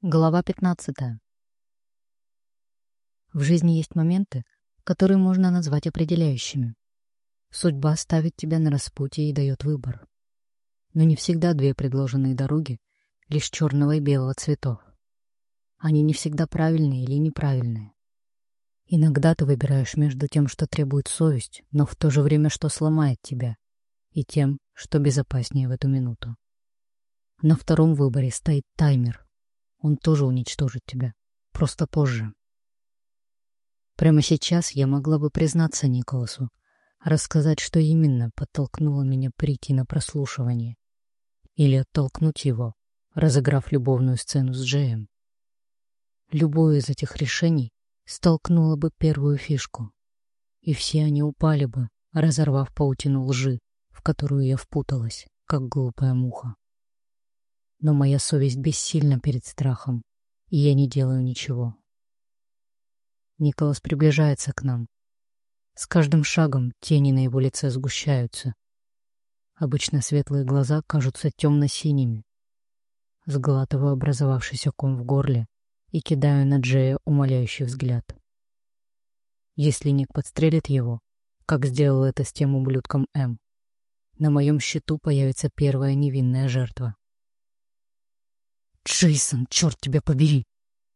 Глава 15. В жизни есть моменты, которые можно назвать определяющими. Судьба ставит тебя на распутье и дает выбор. Но не всегда две предложенные дороги лишь черного и белого цветов. Они не всегда правильные или неправильные. Иногда ты выбираешь между тем, что требует совесть, но в то же время, что сломает тебя, и тем, что безопаснее в эту минуту. На втором выборе стоит таймер. Он тоже уничтожит тебя. Просто позже. Прямо сейчас я могла бы признаться Николасу, рассказать, что именно подтолкнуло меня прийти на прослушивание. Или оттолкнуть его, разыграв любовную сцену с Джеем. Любое из этих решений столкнуло бы первую фишку, и все они упали бы, разорвав паутину лжи, в которую я впуталась, как глупая муха. Но моя совесть бессильна перед страхом, и я не делаю ничего. Николас приближается к нам. С каждым шагом тени на его лице сгущаются. Обычно светлые глаза кажутся темно-синими. Сглатываю образовавшийся ком в горле и кидаю на Джея умоляющий взгляд. Если Ник подстрелит его, как сделал это с тем ублюдком М, на моем счету появится первая невинная жертва. «Джейсон, черт тебя побери!»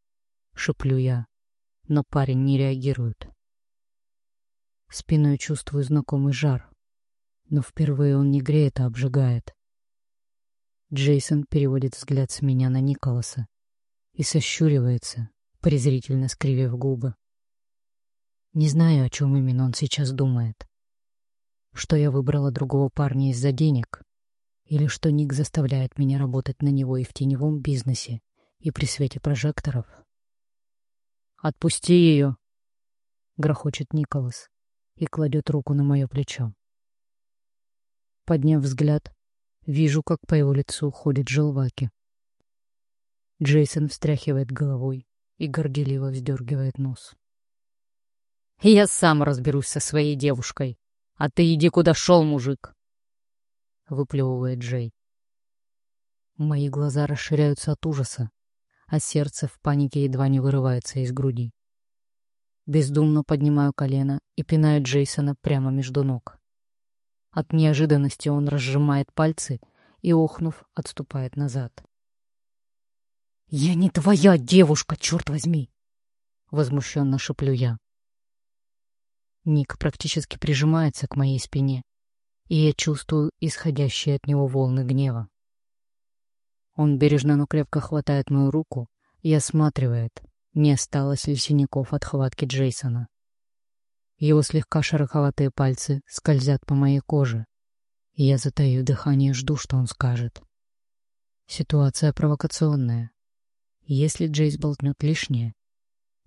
— шеплю я, но парень не реагирует. Спиной чувствую знакомый жар, но впервые он не греет, а обжигает. Джейсон переводит взгляд с меня на Николаса и сощуривается, презрительно скривив губы. Не знаю, о чем именно он сейчас думает. Что я выбрала другого парня из-за денег, или что Ник заставляет меня работать на него и в теневом бизнесе, и при свете прожекторов. «Отпусти ее!» — грохочет Николас и кладет руку на мое плечо. Подняв взгляд, вижу, как по его лицу ходят желваки. Джейсон встряхивает головой и горделиво вздергивает нос. «Я сам разберусь со своей девушкой, а ты иди куда шел, мужик!» Выплевывает Джей. Мои глаза расширяются от ужаса, а сердце в панике едва не вырывается из груди. Бездумно поднимаю колено и пинаю Джейсона прямо между ног. От неожиданности он разжимает пальцы и, охнув, отступает назад. «Я не твоя девушка, черт возьми!» Возмущенно шеплю я. Ник практически прижимается к моей спине, и я чувствую исходящие от него волны гнева. Он бережно, но крепко хватает мою руку и осматривает, не осталось ли синяков от хватки Джейсона. Его слегка шероховатые пальцы скользят по моей коже, и я затаю дыхание жду, что он скажет. Ситуация провокационная, если Джейс болтнет лишнее,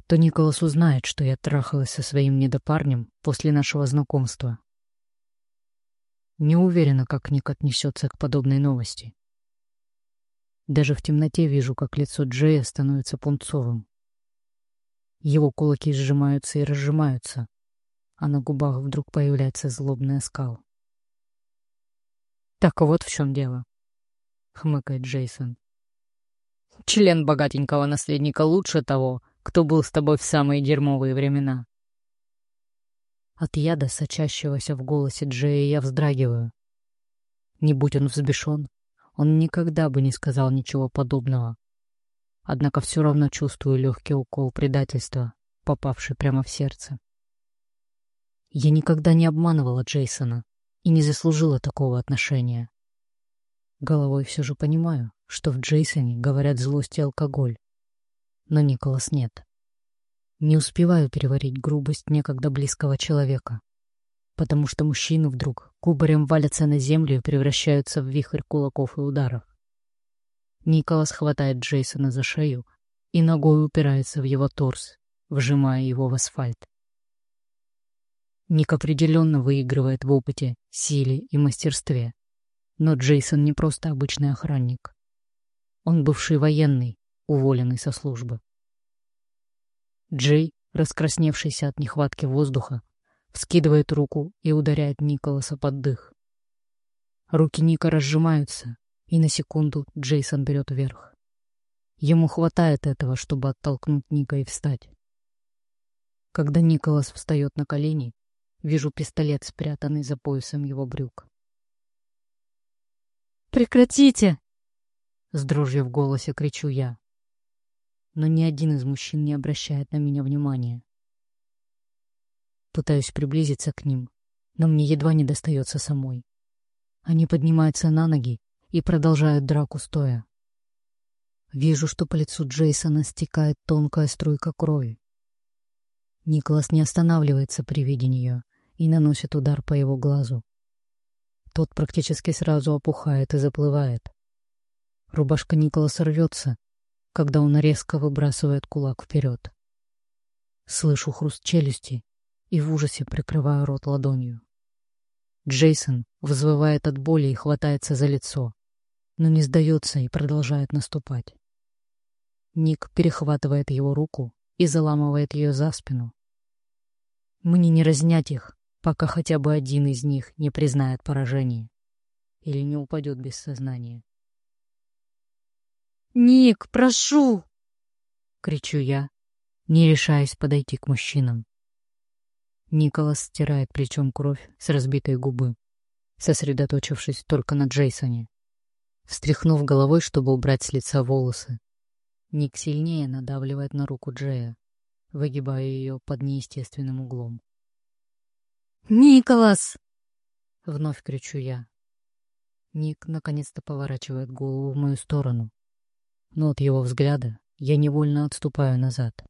то Николас узнает, что я трахалась со своим недопарнем после нашего знакомства. Не уверена, как Ник отнесется к подобной новости. Даже в темноте вижу, как лицо Джея становится пунцовым. Его кулаки сжимаются и разжимаются, а на губах вдруг появляется злобный оскал. «Так вот в чем дело», — хмыкает Джейсон. Член богатенького наследника лучше того, кто был с тобой в самые дерьмовые времена. От яда, сочащегося в голосе Джея, я вздрагиваю. Не будь он взбешен, он никогда бы не сказал ничего подобного. Однако все равно чувствую легкий укол предательства, попавший прямо в сердце. Я никогда не обманывала Джейсона и не заслужила такого отношения. Головой все же понимаю, что в Джейсоне говорят злость и алкоголь. Но Николас нет. Не успеваю переварить грубость некогда близкого человека, потому что мужчины вдруг кубарем валятся на землю и превращаются в вихрь кулаков и ударов. Николас хватает Джейсона за шею и ногой упирается в его торс, вжимая его в асфальт. Ник определенно выигрывает в опыте, силе и мастерстве. Но Джейсон не просто обычный охранник. Он бывший военный, уволенный со службы. Джей, раскрасневшийся от нехватки воздуха, вскидывает руку и ударяет Николаса под дых. Руки Ника разжимаются, и на секунду Джейсон берет вверх. Ему хватает этого, чтобы оттолкнуть Ника и встать. Когда Николас встает на колени, вижу пистолет, спрятанный за поясом его брюк. «Прекратите!» С дрожью в голосе кричу я. Но ни один из мужчин не обращает на меня внимания. Пытаюсь приблизиться к ним, но мне едва не достается самой. Они поднимаются на ноги и продолжают драку стоя. Вижу, что по лицу Джейсона стекает тонкая струйка крови. Николас не останавливается при виде нее и наносит удар по его глазу. Тот практически сразу опухает и заплывает. Рубашка Николаса рвется, когда он резко выбрасывает кулак вперед. Слышу хруст челюсти и в ужасе прикрываю рот ладонью. Джейсон взвывает от боли и хватается за лицо, но не сдается и продолжает наступать. Ник перехватывает его руку и заламывает ее за спину. Мне не разнять их, пока хотя бы один из них не признает поражение или не упадет без сознания. «Ник, прошу!» — кричу я, не решаясь подойти к мужчинам. Николас стирает плечом кровь с разбитой губы, сосредоточившись только на Джейсоне. Встряхнув головой, чтобы убрать с лица волосы, Ник сильнее надавливает на руку Джея, выгибая ее под неестественным углом. «Николас!» — вновь кричу я. Ник наконец-то поворачивает голову в мою сторону, но от его взгляда я невольно отступаю назад.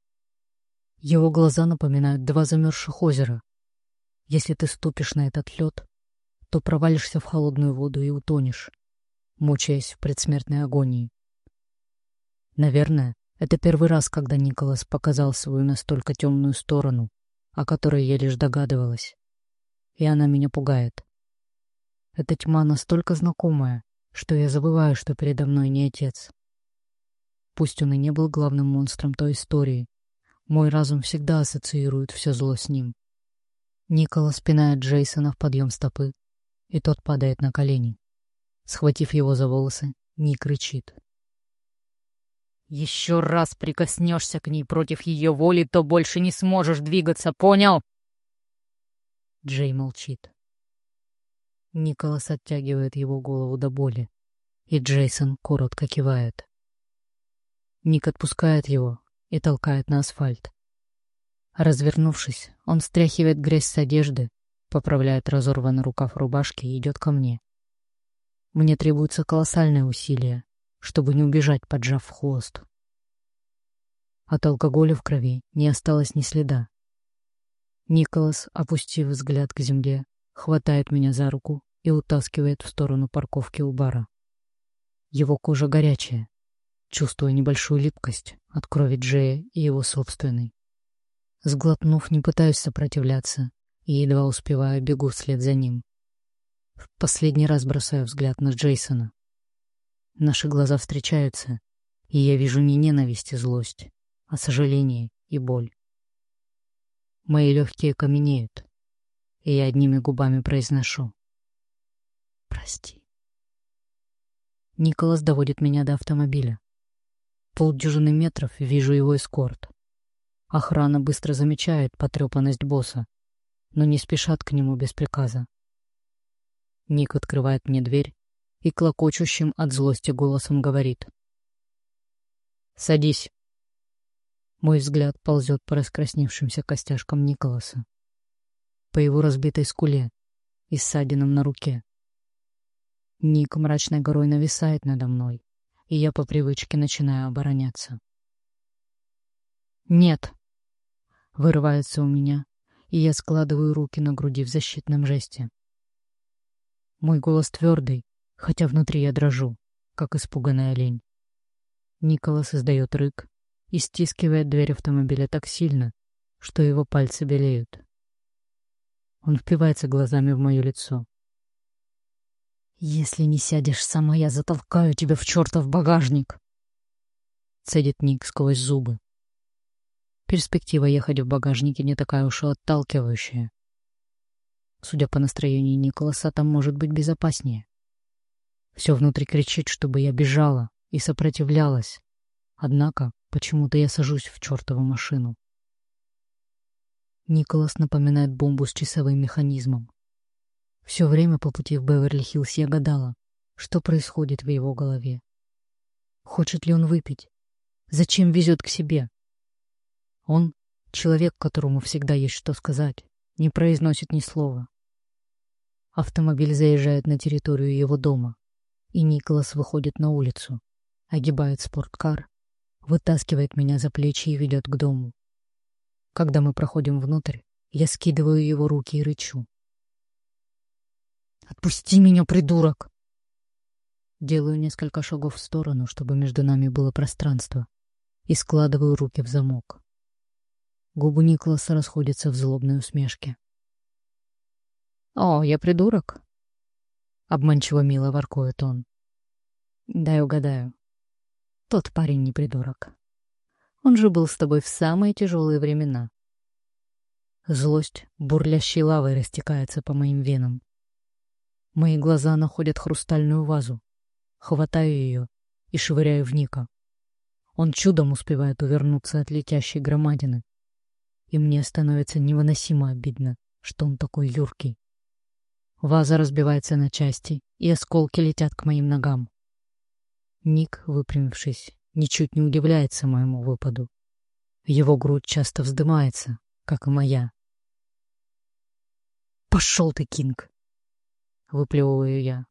Его глаза напоминают два замерзших озера. Если ты ступишь на этот лед, то провалишься в холодную воду и утонешь, мучаясь в предсмертной агонии. Наверное, это первый раз, когда Николас показал свою настолько темную сторону, о которой я лишь догадывалась и она меня пугает. Эта тьма настолько знакомая, что я забываю, что передо мной не отец. Пусть он и не был главным монстром той истории, мой разум всегда ассоциирует все зло с ним. Никола спинает Джейсона в подъем стопы, и тот падает на колени. Схватив его за волосы, Ник кричит. «Еще раз прикоснешься к ней против ее воли, то больше не сможешь двигаться, понял?» Джей молчит. Николас оттягивает его голову до боли, и Джейсон коротко кивает. Ник отпускает его и толкает на асфальт. Развернувшись, он стряхивает грязь с одежды, поправляет разорванный рукав рубашки и идет ко мне. Мне требуется колоссальное усилие, чтобы не убежать, поджав хвост. От алкоголя в крови не осталось ни следа. Николас, опустив взгляд к земле, хватает меня за руку и утаскивает в сторону парковки у бара. Его кожа горячая, чувствуя небольшую липкость от крови Джея и его собственной. Сглотнув, не пытаюсь сопротивляться и едва успеваю бегу вслед за ним. В последний раз бросаю взгляд на Джейсона. Наши глаза встречаются, и я вижу не ненависть и злость, а сожаление и боль. Мои легкие каменеют, и я одними губами произношу. Прости. Николас доводит меня до автомобиля. Полдюжины метров вижу его эскорт. Охрана быстро замечает потрепанность босса, но не спешат к нему без приказа. Ник открывает мне дверь и клокочущим от злости голосом говорит. «Садись». Мой взгляд ползет по раскрасневшимся костяшкам Николаса. По его разбитой скуле и ссадинам на руке. Ник мрачной горой нависает надо мной, и я по привычке начинаю обороняться. «Нет!» — вырывается у меня, и я складываю руки на груди в защитном жесте. Мой голос твердый, хотя внутри я дрожу, как испуганная олень. Николас издает рык, и стискивает дверь автомобиля так сильно, что его пальцы белеют. Он впивается глазами в мое лицо. «Если не сядешь сама, я затолкаю тебя в чертов багажник!» Цедит Ник сквозь зубы. Перспектива ехать в багажнике не такая уж и отталкивающая. Судя по настроению Николаса, там может быть безопаснее. Все внутри кричит, чтобы я бежала и сопротивлялась, Однако почему-то я сажусь в чертову машину. Николас напоминает бомбу с часовым механизмом. Все время по пути в Беверли-Хиллз я гадала, что происходит в его голове. Хочет ли он выпить? Зачем везет к себе? Он — человек, которому всегда есть что сказать, не произносит ни слова. Автомобиль заезжает на территорию его дома, и Николас выходит на улицу, огибает спорткар, вытаскивает меня за плечи и ведет к дому. Когда мы проходим внутрь, я скидываю его руки и рычу. «Отпусти меня, придурок!» Делаю несколько шагов в сторону, чтобы между нами было пространство, и складываю руки в замок. Губы Николаса расходятся в злобной усмешке. «О, я придурок?» Обманчиво мило воркует он. «Дай угадаю. Тот парень не придурок. Он же был с тобой в самые тяжелые времена. Злость бурлящей лавой растекается по моим венам. Мои глаза находят хрустальную вазу. Хватаю ее и швыряю в Ника. Он чудом успевает увернуться от летящей громадины. И мне становится невыносимо обидно, что он такой юркий. Ваза разбивается на части, и осколки летят к моим ногам. Ник, выпрямившись, ничуть не удивляется моему выпаду. Его грудь часто вздымается, как и моя. «Пошел ты, Кинг!» — выплевываю я.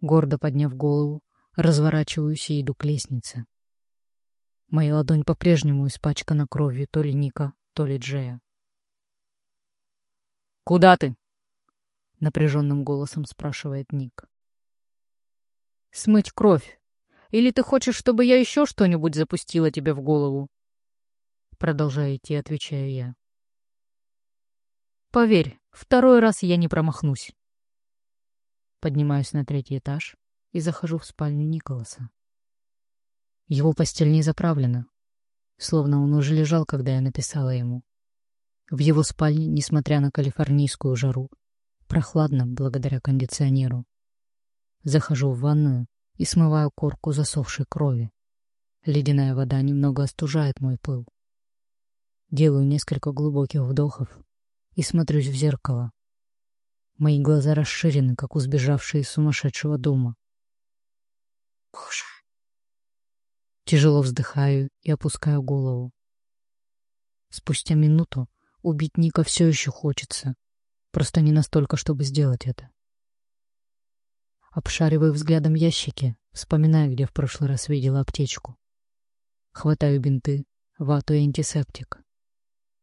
Гордо подняв голову, разворачиваюсь и иду к лестнице. Моя ладонь по-прежнему испачкана кровью то ли Ника, то ли Джея. «Куда ты?» — напряженным голосом спрашивает Ник. «Смыть кровь», или ты хочешь, чтобы я еще что-нибудь запустила тебе в голову?» Продолжая идти, отвечаю я. «Поверь, второй раз я не промахнусь». Поднимаюсь на третий этаж и захожу в спальню Николаса. Его постель не заправлена, словно он уже лежал, когда я написала ему. В его спальне, несмотря на калифорнийскую жару, прохладно благодаря кондиционеру. Захожу в ванную и смываю корку засохшей крови. Ледяная вода немного остужает мой пыл. Делаю несколько глубоких вдохов и смотрюсь в зеркало. Мои глаза расширены, как у сбежавшей из сумасшедшего дома. Боже. Тяжело вздыхаю и опускаю голову. Спустя минуту убить Ника все еще хочется, просто не настолько, чтобы сделать это. Обшариваю взглядом ящики, вспоминая, где в прошлый раз видела аптечку. Хватаю бинты, вату и антисептик.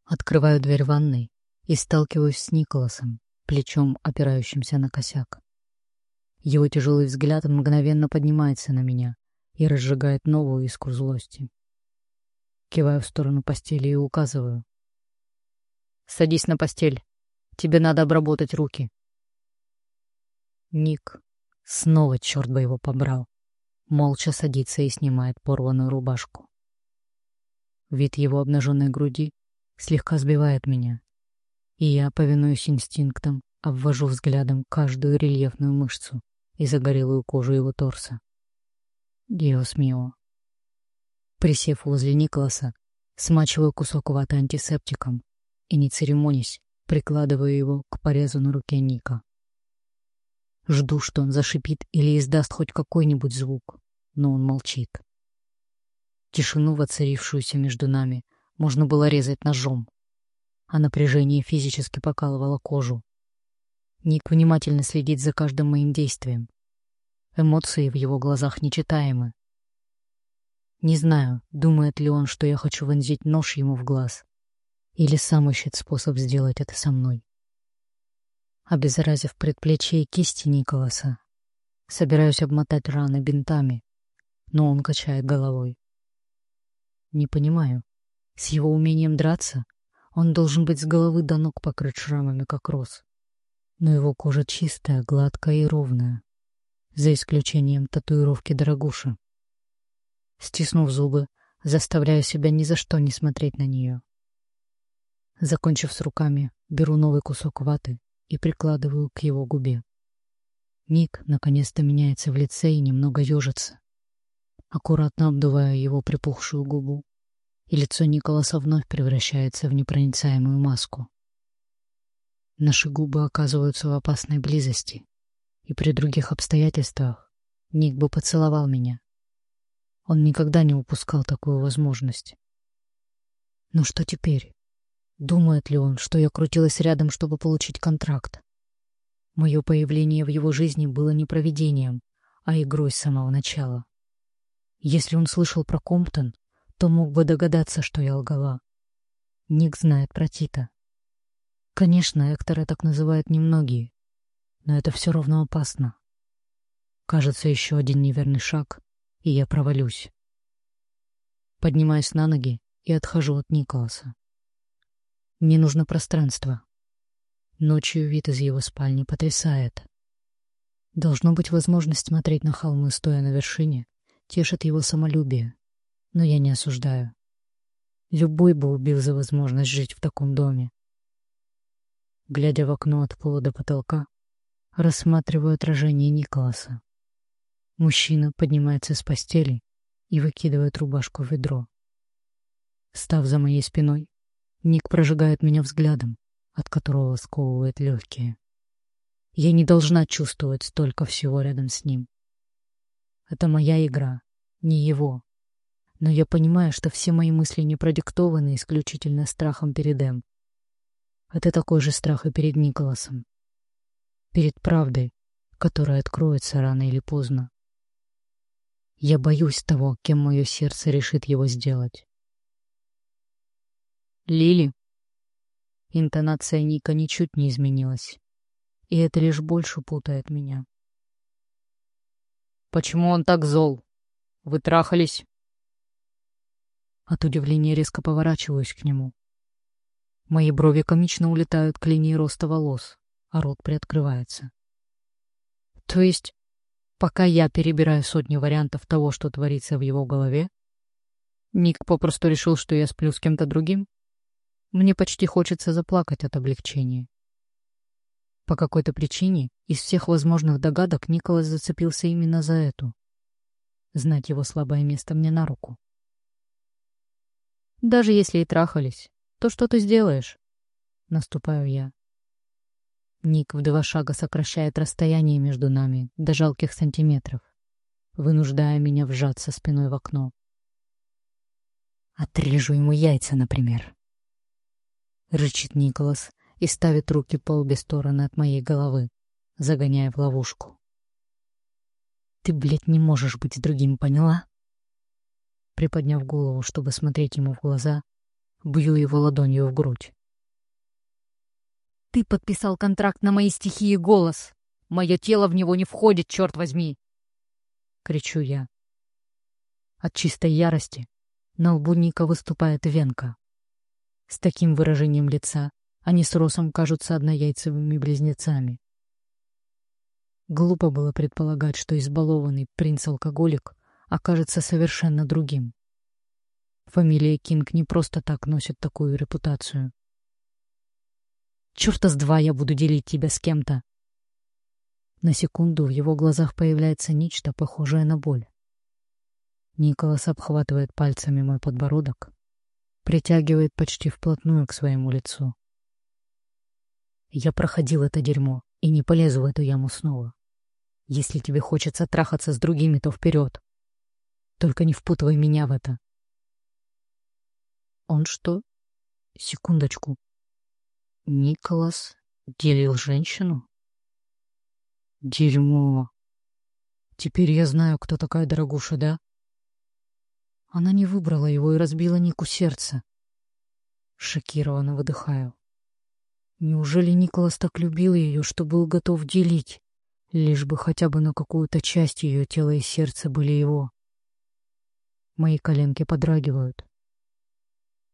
Открываю дверь ванной и сталкиваюсь с Николасом, плечом опирающимся на косяк. Его тяжелый взгляд мгновенно поднимается на меня и разжигает новую искру злости. Киваю в сторону постели и указываю. «Садись на постель. Тебе надо обработать руки». Ник Снова черт бы его побрал. Молча садится и снимает порванную рубашку. Вид его обнаженной груди слегка сбивает меня, и я, повинуюсь инстинктам, обвожу взглядом каждую рельефную мышцу и загорелую кожу его торса. Диос мио. Присев возле Николаса, смачиваю кусок ваты антисептиком и, не церемонясь, прикладываю его к порезу на руке Ника. Жду, что он зашипит или издаст хоть какой-нибудь звук, но он молчит. Тишину, воцарившуюся между нами, можно было резать ножом, а напряжение физически покалывало кожу. Ник внимательно следит за каждым моим действием. Эмоции в его глазах нечитаемы. Не знаю, думает ли он, что я хочу вонзить нож ему в глаз, или сам ищет способ сделать это со мной обезобразив предплечье и кисти Николаса. Собираюсь обмотать раны бинтами, но он качает головой. Не понимаю. С его умением драться он должен быть с головы до ног покрыт шрамами, как роз. Но его кожа чистая, гладкая и ровная, за исключением татуировки дорогуши. Стиснув зубы, заставляю себя ни за что не смотреть на нее. Закончив с руками, беру новый кусок ваты и прикладываю к его губе. Ник наконец-то меняется в лице и немного ежится. аккуратно обдуваю его припухшую губу, и лицо Николаса вновь превращается в непроницаемую маску. Наши губы оказываются в опасной близости, и при других обстоятельствах Ник бы поцеловал меня. Он никогда не упускал такую возможность. Но что теперь? Думает ли он, что я крутилась рядом, чтобы получить контракт? Мое появление в его жизни было не проведением, а игрой с самого начала. Если он слышал про Комптон, то мог бы догадаться, что я лгала. Ник знает про Тита. Конечно, Эктора так называют немногие, но это все равно опасно. Кажется, еще один неверный шаг, и я провалюсь. Поднимаюсь на ноги и отхожу от Николаса. Мне нужно пространство. Ночью вид из его спальни потрясает. Должно быть возможность смотреть на холмы, стоя на вершине, тешит его самолюбие. Но я не осуждаю. Любой бы убил за возможность жить в таком доме. Глядя в окно от пола до потолка, рассматриваю отражение Николаса. Мужчина поднимается с постели и выкидывает рубашку в ведро. Став за моей спиной, Ник прожигает меня взглядом, от которого сковывает легкие. Я не должна чувствовать столько всего рядом с ним. Это моя игра, не его. Но я понимаю, что все мои мысли не продиктованы исключительно страхом перед Эм. Это такой же страх и перед Николасом. Перед правдой, которая откроется рано или поздно. Я боюсь того, кем мое сердце решит его сделать. Лили. Интонация Ника ничуть не изменилась, и это лишь больше путает меня. Почему он так зол? Вы трахались? От удивления резко поворачиваюсь к нему. Мои брови комично улетают к линии роста волос, а рот приоткрывается. То есть, пока я перебираю сотни вариантов того, что творится в его голове, Ник попросту решил, что я сплю с кем-то другим? Мне почти хочется заплакать от облегчения. По какой-то причине из всех возможных догадок Николас зацепился именно за эту. Знать его слабое место мне на руку. Даже если и трахались, то что ты сделаешь? Наступаю я. Ник в два шага сокращает расстояние между нами до жалких сантиметров, вынуждая меня вжаться спиной в окно. Отрежу ему яйца, например. — рычит Николас и ставит руки по обе стороны от моей головы, загоняя в ловушку. «Ты, блядь, не можешь быть другим, поняла?» Приподняв голову, чтобы смотреть ему в глаза, бью его ладонью в грудь. «Ты подписал контракт на мои стихи и голос! Мое тело в него не входит, черт возьми!» Кричу я. От чистой ярости на лбу Ника выступает венка. С таким выражением лица они с Росом кажутся однояйцевыми близнецами. Глупо было предполагать, что избалованный принц-алкоголик окажется совершенно другим. Фамилия Кинг не просто так носит такую репутацию. «Чёрта с два я буду делить тебя с кем-то!» На секунду в его глазах появляется нечто похожее на боль. Николас обхватывает пальцами мой подбородок притягивает почти вплотную к своему лицу. Я проходил это дерьмо и не полезу в эту яму снова. Если тебе хочется трахаться с другими, то вперед. Только не впутывай меня в это. Он что? Секундочку. Николас делил женщину? Дерьмо. Теперь я знаю, кто такая дорогуша, да? Она не выбрала его и разбила Нику сердце. Шокированно выдыхаю. Неужели Николас так любил ее, что был готов делить, лишь бы хотя бы на какую-то часть ее тела и сердца были его? Мои коленки подрагивают.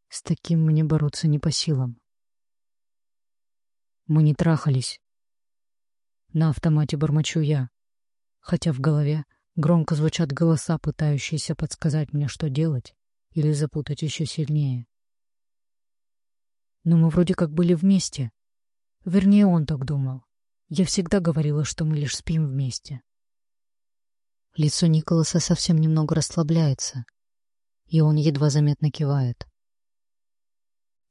С таким мне бороться не по силам. Мы не трахались. На автомате бормочу я, хотя в голове Громко звучат голоса, пытающиеся подсказать мне, что делать, или запутать еще сильнее. Но мы вроде как были вместе. Вернее, он так думал. Я всегда говорила, что мы лишь спим вместе. Лицо Николаса совсем немного расслабляется, и он едва заметно кивает.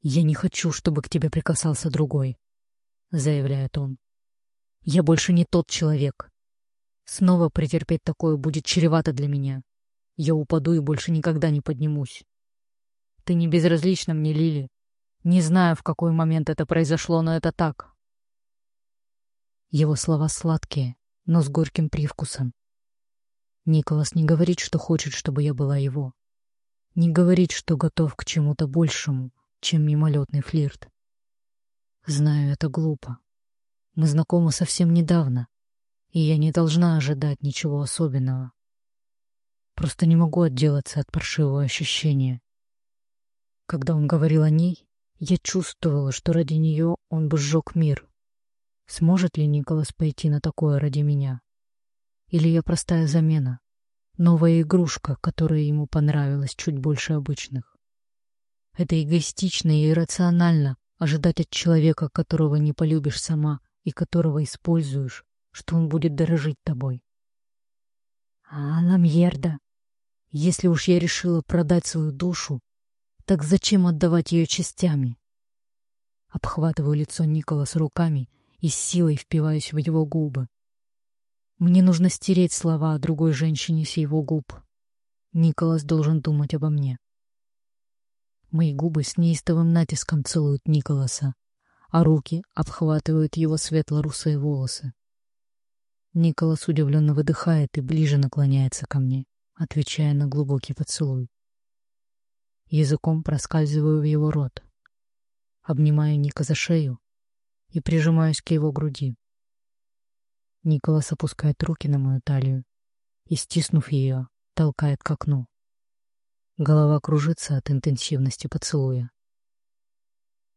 «Я не хочу, чтобы к тебе прикасался другой», — заявляет он. «Я больше не тот человек. Снова претерпеть такое будет чревато для меня. Я упаду и больше никогда не поднимусь. Ты не безразлична мне, Лили. Не знаю, в какой момент это произошло, но это так». Его слова сладкие, но с горьким привкусом. Николас не говорит, что хочет, чтобы я была его. Не говорит, что готов к чему-то большему, чем мимолетный флирт. Знаю, это глупо. Мы знакомы совсем недавно, и я не должна ожидать ничего особенного. Просто не могу отделаться от паршивого ощущения. Когда он говорил о ней, я чувствовала, что ради нее он бы сжег мир. Сможет ли Николас пойти на такое ради меня? Или я простая замена? Новая игрушка, которая ему понравилась чуть больше обычных. Это эгоистично и иррационально ожидать от человека, которого не полюбишь сама и которого используешь, что он будет дорожить тобой. А Ламьерда, если уж я решила продать свою душу, так зачем отдавать ее частями? Обхватываю лицо Николаса руками и с силой впиваюсь в его губы. Мне нужно стереть слова о другой женщине с его губ. Николас должен думать обо мне. Мои губы с неистовым натиском целуют Николаса, а руки обхватывают его светло-русые волосы. Николас удивленно выдыхает и ближе наклоняется ко мне, отвечая на глубокий поцелуй. Языком проскальзываю в его рот. Обнимаю Ника за шею и прижимаюсь к его груди. Николас опускает руки на мою талию и, стиснув ее, толкает к окну. Голова кружится от интенсивности поцелуя.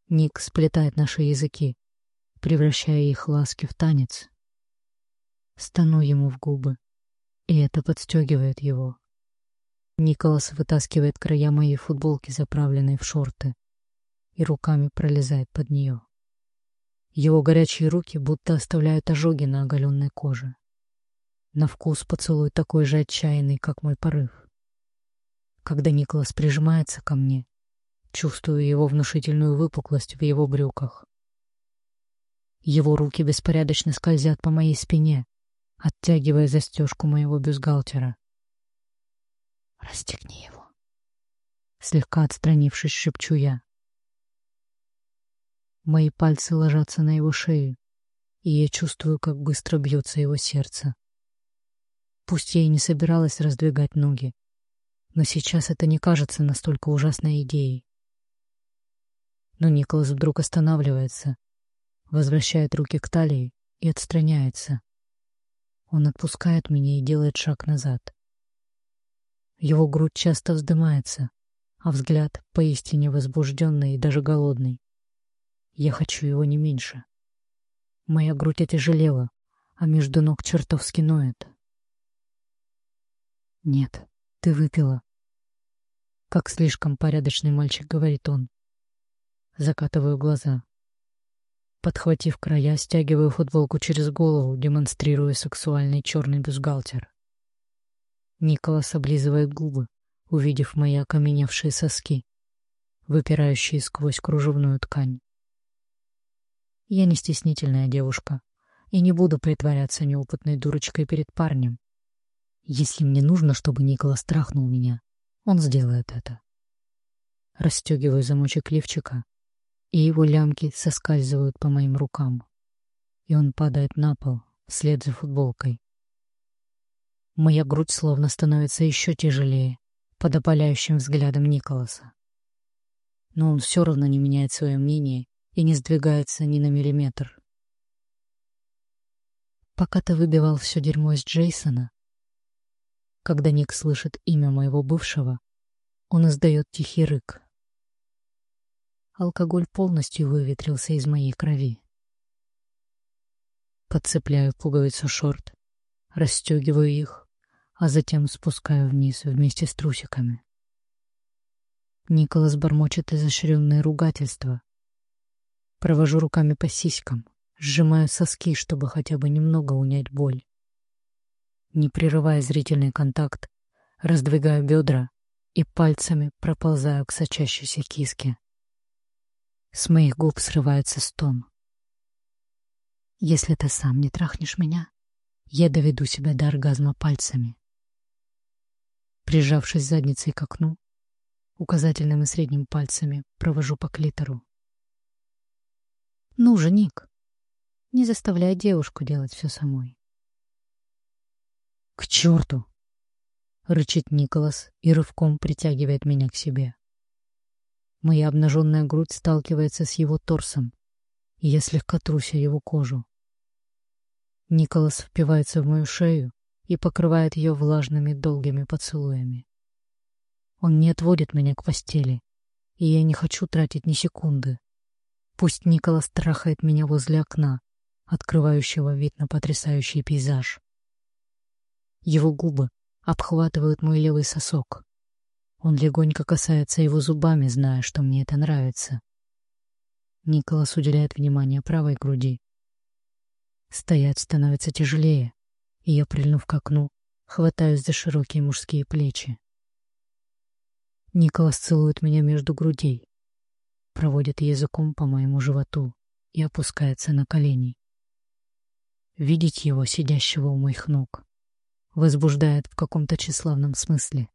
Ник сплетает наши языки, превращая их ласки в танец. Стану ему в губы, и это подстегивает его. Николас вытаскивает края моей футболки, заправленной в шорты, и руками пролезает под нее. Его горячие руки будто оставляют ожоги на оголенной коже. На вкус поцелуй такой же отчаянный, как мой порыв. Когда Николас прижимается ко мне, чувствую его внушительную выпуклость в его брюках. Его руки беспорядочно скользят по моей спине, оттягивая застежку моего бюстгальтера. «Расстегни его!» Слегка отстранившись, шепчу я. Мои пальцы ложатся на его шею, и я чувствую, как быстро бьется его сердце. Пусть я и не собиралась раздвигать ноги, но сейчас это не кажется настолько ужасной идеей. Но Николас вдруг останавливается, возвращает руки к талии и отстраняется. Он отпускает меня и делает шаг назад. Его грудь часто вздымается, а взгляд поистине возбужденный и даже голодный. Я хочу его не меньше. Моя грудь отяжелела, а между ног чертовски ноет. Нет, ты выпила. Как слишком порядочный мальчик, говорит он. Закатываю глаза. Подхватив края, стягиваю футболку через голову, демонстрируя сексуальный черный бюстгальтер. Николас облизывает губы, увидев мои окаменевшие соски, выпирающие сквозь кружевную ткань. Я не стеснительная девушка и не буду притворяться неопытной дурочкой перед парнем. Если мне нужно, чтобы Николас страхнул меня, он сделает это. Расстегиваю замочек лифчика, и его лямки соскальзывают по моим рукам, и он падает на пол вслед за футболкой. Моя грудь словно становится еще тяжелее под опаляющим взглядом Николаса. Но он все равно не меняет свое мнение и не сдвигается ни на миллиметр. Пока ты выбивал все дерьмо из Джейсона, когда Ник слышит имя моего бывшего, он издает тихий рык. Алкоголь полностью выветрился из моей крови. Подцепляю пуговицу шорт, расстегиваю их, а затем спускаю вниз вместе с трусиками. Николас бормочет изощренные ругательства, Провожу руками по сиськам, сжимаю соски, чтобы хотя бы немного унять боль. Не прерывая зрительный контакт, раздвигаю бедра и пальцами проползаю к сочащейся киске. С моих губ срывается стон. Если ты сам не трахнешь меня, я доведу себя до оргазма пальцами. Прижавшись задницей к окну, указательным и средним пальцами провожу по клитору. Ну же, Ник, не заставляй девушку делать все самой. К черту! Рычит Николас и рывком притягивает меня к себе. Моя обнаженная грудь сталкивается с его торсом, и я слегка труся его кожу. Николас впивается в мою шею и покрывает ее влажными долгими поцелуями. Он не отводит меня к постели, и я не хочу тратить ни секунды. Пусть Николас трахает меня возле окна, открывающего вид на потрясающий пейзаж. Его губы обхватывают мой левый сосок. Он легонько касается его зубами, зная, что мне это нравится. Николас уделяет внимание правой груди. Стоять становится тяжелее, и я, прильнув к окну, хватаюсь за широкие мужские плечи. Николас целует меня между грудей, проводит языком по моему животу и опускается на колени. Видеть его, сидящего у моих ног, возбуждает в каком-то тщеславном смысле.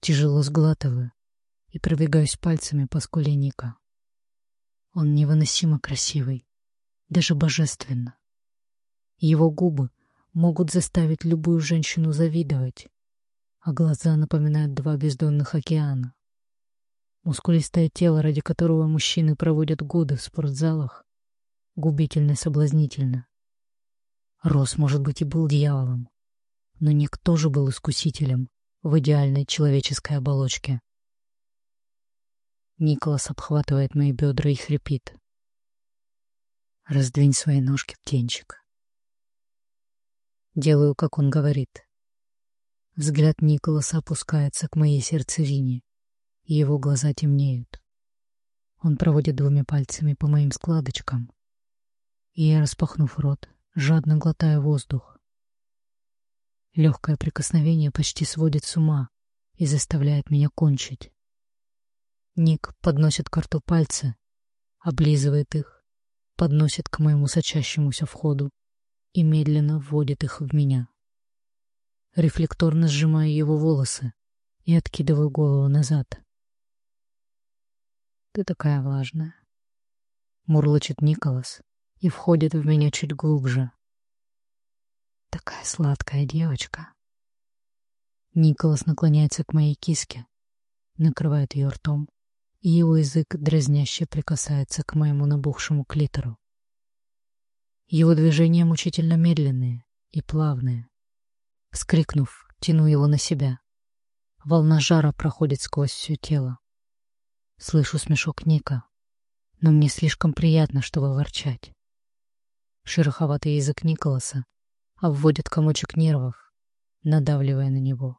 Тяжело сглатываю и пробегаюсь пальцами по скуле Ника. Он невыносимо красивый, даже божественно. Его губы могут заставить любую женщину завидовать, а глаза напоминают два бездонных океана. Мускулистое тело, ради которого мужчины проводят годы в спортзалах, губительно соблазнительно. Рос, может быть, и был дьяволом, но никто же был искусителем, в идеальной человеческой оболочке. Николас обхватывает мои бедра и хрипит. «Раздвинь свои ножки, птенчик». Делаю, как он говорит. Взгляд Николаса опускается к моей сердцевине, его глаза темнеют. Он проводит двумя пальцами по моим складочкам, и я, распахнув рот, жадно глотаю воздух. Легкое прикосновение почти сводит с ума и заставляет меня кончить. Ник подносит к рту пальцы, облизывает их, подносит к моему сочащемуся входу и медленно вводит их в меня. Рефлекторно сжимаю его волосы и откидываю голову назад. «Ты такая влажная», — мурлочет Николас и входит в меня чуть глубже. Такая сладкая девочка. Николас наклоняется к моей киске, накрывает ее ртом, и его язык дразняще прикасается к моему набухшему клитору. Его движения мучительно медленные и плавные. Вскрикнув, тяну его на себя. Волна жара проходит сквозь все тело. Слышу смешок Ника, но мне слишком приятно, чтобы ворчать. Шероховатый язык Николаса обводит комочек нервов, надавливая на него.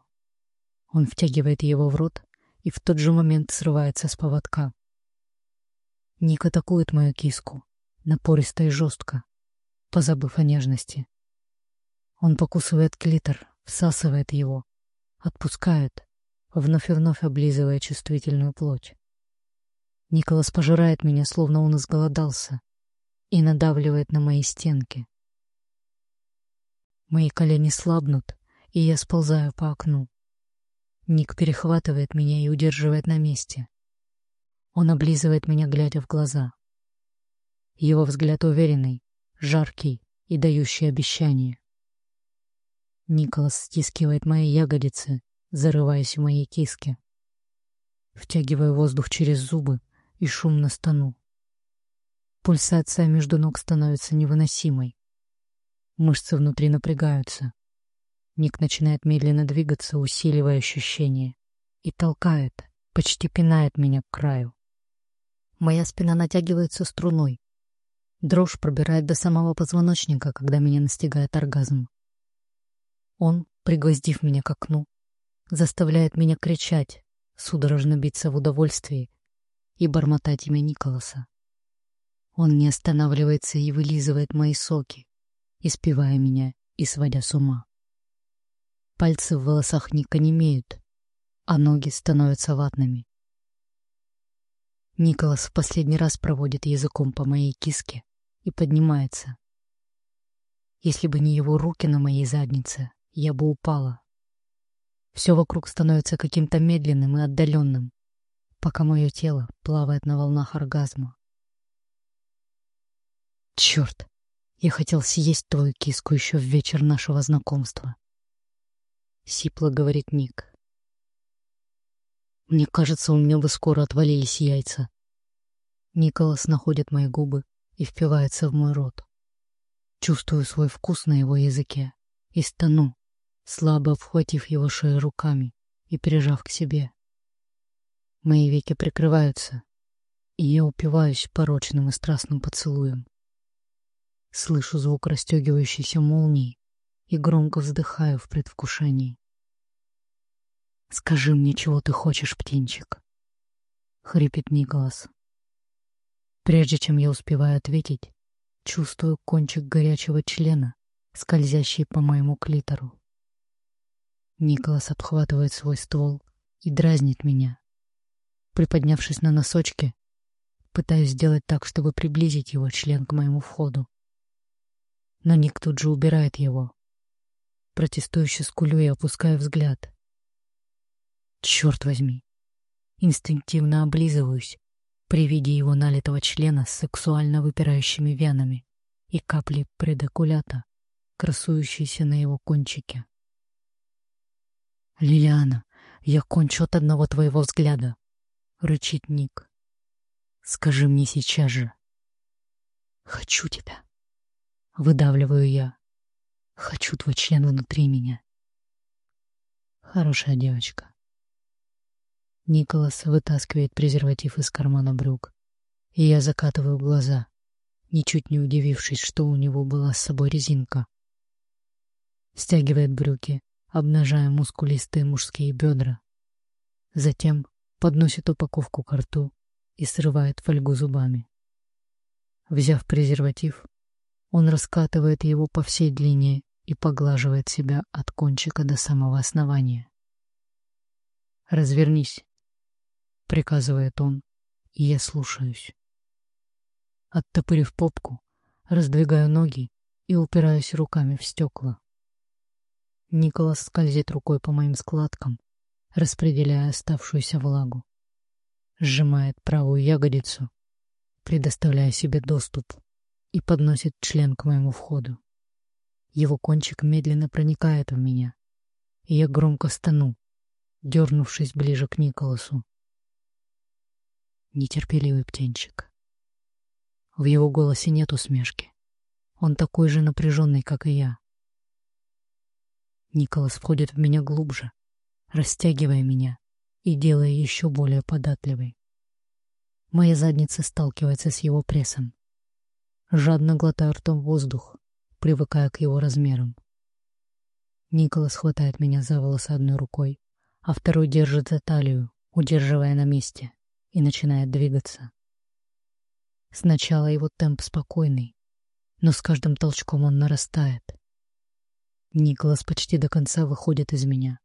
Он втягивает его в рот и в тот же момент срывается с поводка. Ник атакует мою киску, напористо и жестко, позабыв о нежности. Он покусывает клитор, всасывает его, отпускает, вновь и вновь облизывая чувствительную плоть. Николас пожирает меня, словно он изголодался, и надавливает на мои стенки. Мои колени слабнут, и я сползаю по окну. Ник перехватывает меня и удерживает на месте. Он облизывает меня, глядя в глаза. Его взгляд уверенный, жаркий и дающий обещание. Николас стискивает мои ягодицы, зарываясь в мои киски. Втягиваю воздух через зубы и шумно стану. Пульсация между ног становится невыносимой. Мышцы внутри напрягаются. Ник начинает медленно двигаться, усиливая ощущение. И толкает, почти пинает меня к краю. Моя спина натягивается струной. Дрожь пробирает до самого позвоночника, когда меня настигает оргазм. Он, пригвоздив меня к окну, заставляет меня кричать, судорожно биться в удовольствии и бормотать имя Николаса. Он не останавливается и вылизывает мои соки, испевая меня и сводя с ума. Пальцы в волосах Ника немеют, а ноги становятся ватными. Николас в последний раз проводит языком по моей киске и поднимается. Если бы не его руки на моей заднице, я бы упала. Все вокруг становится каким-то медленным и отдаленным, пока мое тело плавает на волнах оргазма. Черт, я хотел съесть твою киску еще в вечер нашего знакомства. Сипло говорит Ник. Мне кажется, у меня бы скоро отвалились яйца. Николас находит мои губы и впивается в мой рот. Чувствую свой вкус на его языке и стану, слабо обхватив его шею руками и прижав к себе. Мои веки прикрываются, и я упиваюсь порочным и страстным поцелуем. Слышу звук расстегивающейся молнии и громко вздыхаю в предвкушении. «Скажи мне, чего ты хочешь, птенчик?» — хрипит Николас. Прежде чем я успеваю ответить, чувствую кончик горячего члена, скользящий по моему клитору. Николас обхватывает свой ствол и дразнит меня. Приподнявшись на носочки, пытаюсь сделать так, чтобы приблизить его член к моему входу. Но Ник тут же убирает его. Протестующе скулю и опускаю взгляд. Черт возьми. Инстинктивно облизываюсь при виде его налитого члена с сексуально выпирающими венами и капли предокулята, красующейся на его кончике. «Лилиана, я кончу от одного твоего взгляда», — рычит Ник. «Скажи мне сейчас же». «Хочу тебя», — выдавливаю я. «Хочу твой член внутри меня». Хорошая девочка. Николас вытаскивает презерватив из кармана брюк, и я закатываю глаза, ничуть не удивившись, что у него была с собой резинка. Стягивает брюки, обнажая мускулистые мужские бедра. Затем подносит упаковку к рту и срывает фольгу зубами. Взяв презерватив, он раскатывает его по всей длине и поглаживает себя от кончика до самого основания. «Развернись», приказывает он, и я слушаюсь. Оттопырив попку, раздвигаю ноги и упираюсь руками в стекла. Николас скользит рукой по моим складкам, распределяя оставшуюся влагу. Сжимает правую ягодицу, предоставляя себе доступ, и подносит член к моему входу. Его кончик медленно проникает в меня, и я громко стану, дернувшись ближе к Николасу нетерпеливый птенчик. В его голосе нет усмешки. Он такой же напряженный, как и я. Николас входит в меня глубже, растягивая меня и делая еще более податливой. Моя задница сталкивается с его прессом. Жадно глотаю ртом воздух, привыкая к его размерам. Николас хватает меня за волосы одной рукой, а второй держит за талию, удерживая на месте и начинает двигаться. Сначала его темп спокойный, но с каждым толчком он нарастает. Николас почти до конца выходит из меня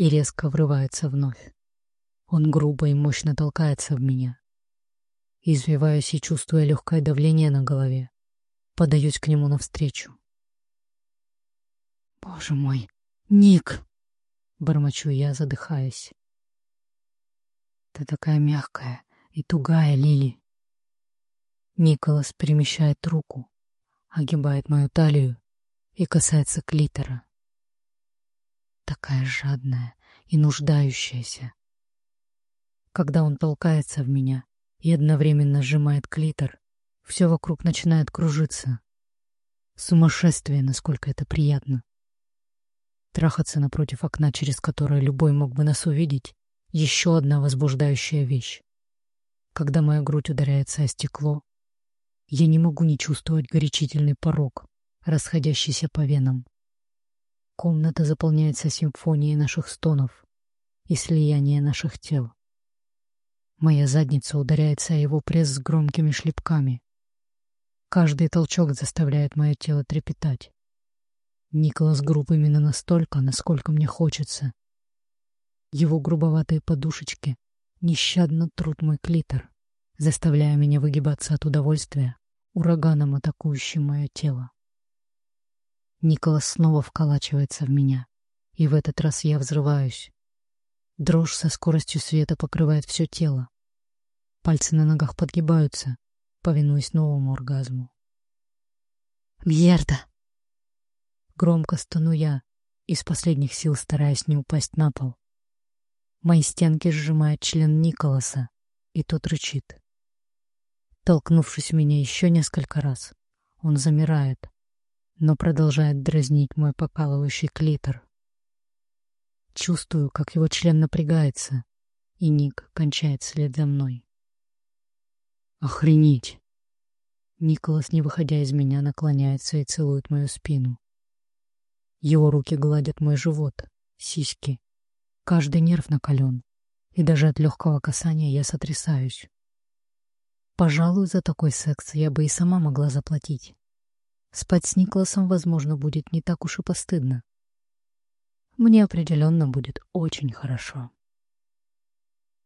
и резко врывается вновь. Он грубо и мощно толкается в меня. Извиваясь и чувствуя легкое давление на голове, подаюсь к нему навстречу. «Боже мой, Ник!» — бормочу я, задыхаясь. Ты такая мягкая и тугая, Лили. Николас перемещает руку, огибает мою талию и касается клитора. Такая жадная и нуждающаяся. Когда он толкается в меня и одновременно сжимает клитор, все вокруг начинает кружиться. Сумасшествие, насколько это приятно. Трахаться напротив окна, через которое любой мог бы нас увидеть, еще одна возбуждающая вещь. Когда моя грудь ударяется о стекло, я не могу не чувствовать горячительный порог, расходящийся по венам. Комната заполняется симфонией наших стонов и слияния наших тел. Моя задница ударяется о его пресс с громкими шлепками. Каждый толчок заставляет мое тело трепетать. Николас груб именно настолько, насколько мне хочется. Его грубоватые подушечки нещадно трут мой клитор, заставляя меня выгибаться от удовольствия, ураганом атакующим мое тело. Николас снова вколачивается в меня, и в этот раз я взрываюсь. Дрожь со скоростью света покрывает все тело. Пальцы на ногах подгибаются, повинуясь новому оргазму. «Мьерда!» Громко стану я, из последних сил стараясь не упасть на пол. Мои стенки сжимает член Николаса, и тот рычит. Толкнувшись меня еще несколько раз, он замирает, но продолжает дразнить мой покалывающий клитор. Чувствую, как его член напрягается, и Ник кончает след за мной. Охренеть! Николас, не выходя из меня, наклоняется и целует мою спину. Его руки гладят мой живот, сиськи, Каждый нерв накален, и даже от легкого касания я сотрясаюсь. Пожалуй, за такой секс я бы и сама могла заплатить. Спать с Николасом, возможно, будет не так уж и постыдно. Мне определенно будет очень хорошо.